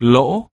lỗ.